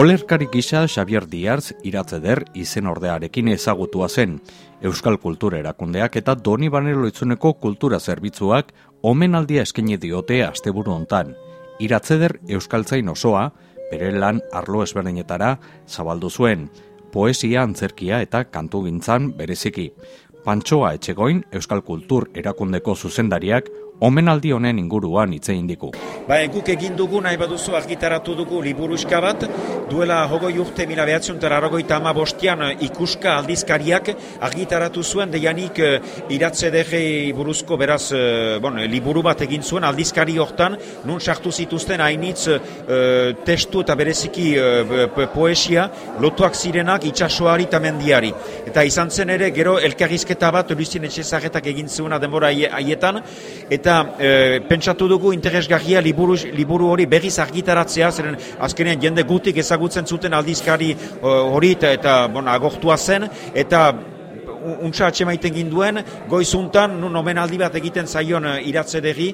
Olerkari gisa Xavier Diarz iratzeder izen ordearekin ezagutua zen. Euskal Kultura Erakundeak eta Doni Baneloitzuneko Kultura Zerbitzuak omenaldia eskaini diote asteburu hontan. Iratzeder Euskaltzain osoa, bere lan arlo ezberdinetara zabaldu zuen, poesia antzerkia eta kantu gintzan bereziki. Pantsoa etxegoin Euskal Kultur Erakundeko zuzendariak omenaldi honen inguruan hitze indiku. Ba, guk egin dugu nahi baduzu argitaratu dugu liburuska bat, duela hogoi urte mila behatzen ama bostian ikuska aldizkariak argitaratu zuen, deianik uh, iratze dege buruzko beraz uh, bon, liburu bat egin zuen aldizkari hortan, nun sartu zituzten hainitz uh, testu eta bereziki uh, poesia lotuak zirenak itxasoari eta mendiari. Eta izan zen ere, gero elkarrizketa bat, Lucien Etxezagetak egin zuena denbora haietan, eta eta e, pentsatu dugu interesgarria liburu, liburu hori berriz argitaratzea, zeren azkenean jende gutik ezagutzen zuten aldizkari hori eta, eta bon, agortua zen, eta untsa atxe maiten ginduen, goizuntan, nun omenaldi bat egiten zaion uh, iratze degi,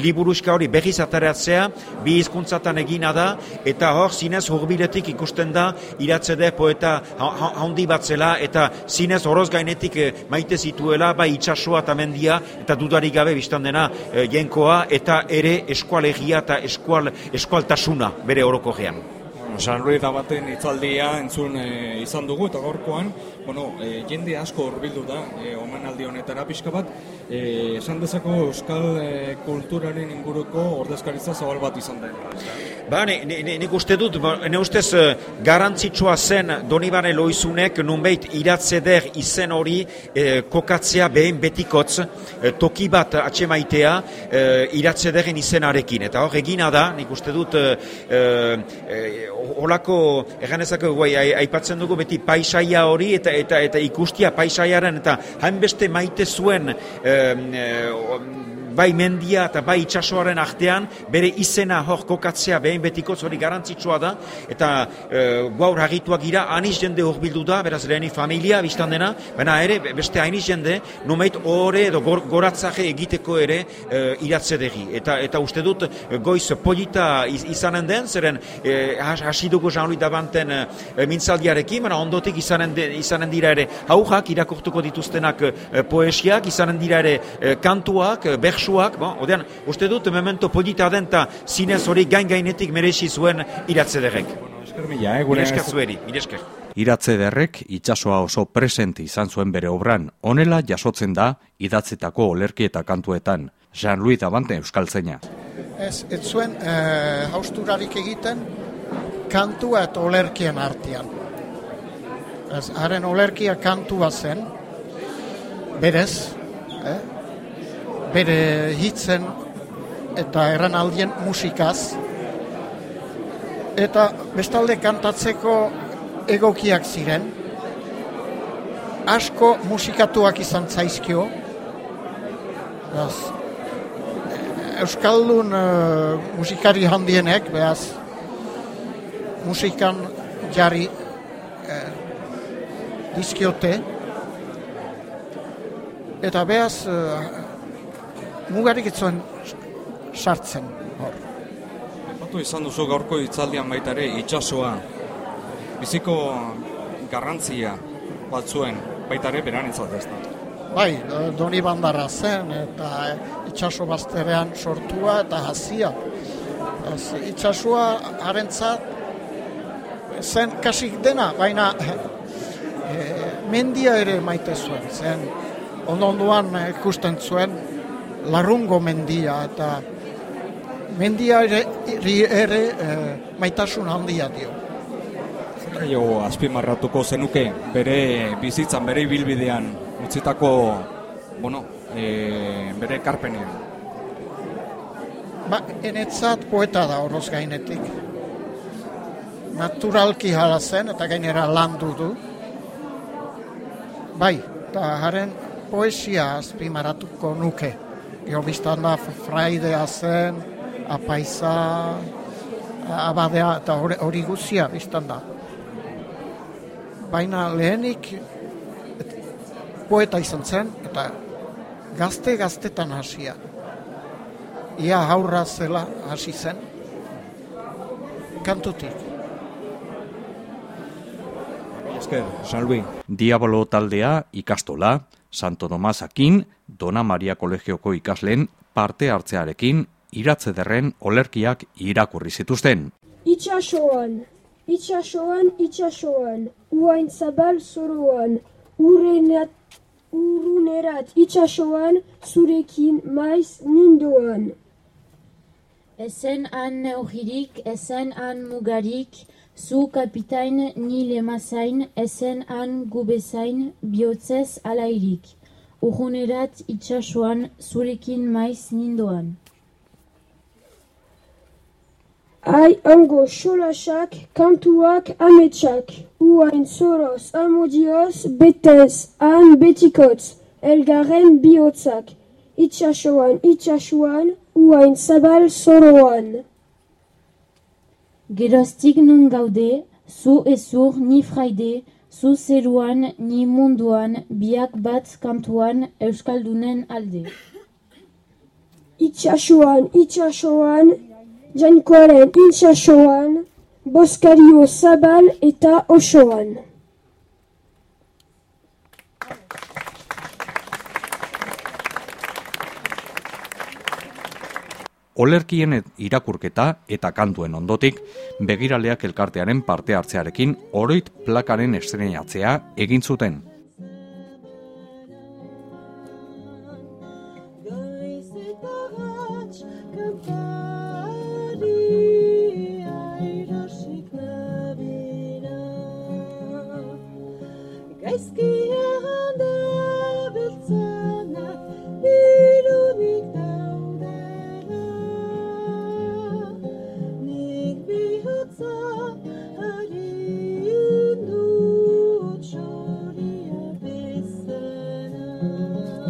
liburuska hori behiz ataratzea, bi hizkuntzatan egina da, eta hor, zinez hurbiletik ikusten da, iratze de poeta handi bat zela, eta zinez horoz gainetik uh, maite zituela, bai itxasua eta mendia, eta dudarik gabe biztan dena uh, jenkoa, eta ere eskualegia eta eskual, eskualtasuna bere horoko gean. San Luis baten itzaldia entzun izan dugu eta gaurkoan bueno, e, jende asko horbildu da e, omanaldi honetara pixka bat, e, esan dezako euskal e, kulturaren inguruko ordezkaritza zabal bat izan da. Ba, nik uste dut, ba, ne ustez garantzitsua zen Donibane Loizunek nunbeit iratze der izen hori e, kokatzea behen betikotz e, toki bat atxemaitea e, iratze deren izenarekin. Eta hor, egina da, nik uste dut, e, e, holako, eganezako, aipatzen dugu beti paisaia hori eta eta eta ikustia paisaiaren eta hainbeste maite zuen 呃，我。Bai mendia eta bai itsasoaren artean bere izena hor kokatzea behin betiko hori garantzitsua da. Eta e, gaur agituak gira aniz jende hor bildu da beraz leheni familia biztan dena baina ere beste aniz jende numeit horre edo gor, goratzake egiteko ere e, iratze degi. Eta, eta uste dut goiz polita izanen den zeren e, hasi dugu Jean-Louis Davanten e, mintzaldiarekin baina ondotik izanen, de, izanen dira ere haujak irakortuko dituztenak e, poesiak izanen dira ere e, kantuak, e, bersuak, bon, odean, uste dut, memento polita den eta zinez hori gain-gainetik merezi zuen iratze derrek. Bueno, zueri, Iratze derrek itxasoa oso present izan zuen bere obran, honela jasotzen da idatzetako olerki eta kantuetan. Jean-Louis Dabante Euskal Zeina. Ez, ez zuen e, hausturarik egiten kantua eta olerkien artean. Ez, haren olerkia kantua zen, berez, eh? Bere hitzen eta erranaldien musikaz. Eta bestalde kantatzeko egokiak ziren. Asko musikatuak izan zaizkio. Beaz, Euskaldun uh, musikari handienek behaz musikan jarri uh, dizkiote. Eta behaz uh, mugarik etzuen sartzen hor. Epatu izan duzu gaurko itzaldian baita ere itxasoa, biziko garrantzia batzuen baita ere beran ez da. Bai, doni bandarra zen eta itxaso bazterean sortua eta hazia. Ez, itxasua harentzat zen kasik dena, baina e, mendia ere maite zuen, zen ondonduan ikusten zuen larrungo mendia eta mendia ere, ere e, maitasun handia dio. Jo, azpimarratuko zenuke bere bizitzan, bere ibilbidean utzitako, bueno, e, bere karpenean. Ba, enetzat poeta da horoz gainetik. Naturalki hala zen eta gainera landu du. Bai, eta haren poesia azpimarratuko nuke jo biztan da fraidea zen, apaiza, abadea eta hori guzia biztan. Baina lehenik poeta izan zen eta gazte gaztetan hasia. Ia haurra zela hasi zen kantutik. Esker, salbi. Diabolo taldea ikastola, Santo Domasakin, Dona Maria Kolegioko ikasleen parte hartzearekin iratze derren olerkiak irakurri zituzten. Itxasoan, itxasoan, itxasoan, uain zabal zoroan, urenat, urunerat itxasoan, zurekin maiz nindoan. Ezen han neogirik, ezen han mugarik, zu kapitain ni lemazain, ezen han gubezain, bihotzez alairik. Urunerat itxasoan, zurekin maiz nindoan. Ai ango xolasak, kantuak ametsak, uain zoroz amodioz betez, han betikotz, elgarren bihotzak, itxasoan, itxasoan, uain zabal zoroan. Geroztik nun gaude, zu ezur ni fraide, zu zeruan ni munduan, biak bat kantuan euskaldunen alde. Itxasoan, itxasoan, jainkoaren itxasoan, boskario zabal eta osoan. Olerkien irakurketa eta kantuen ondotik, begiraleak elkartearen parte hartzearekin oroit plakaren estrenatzea egin zuten. Gaizkia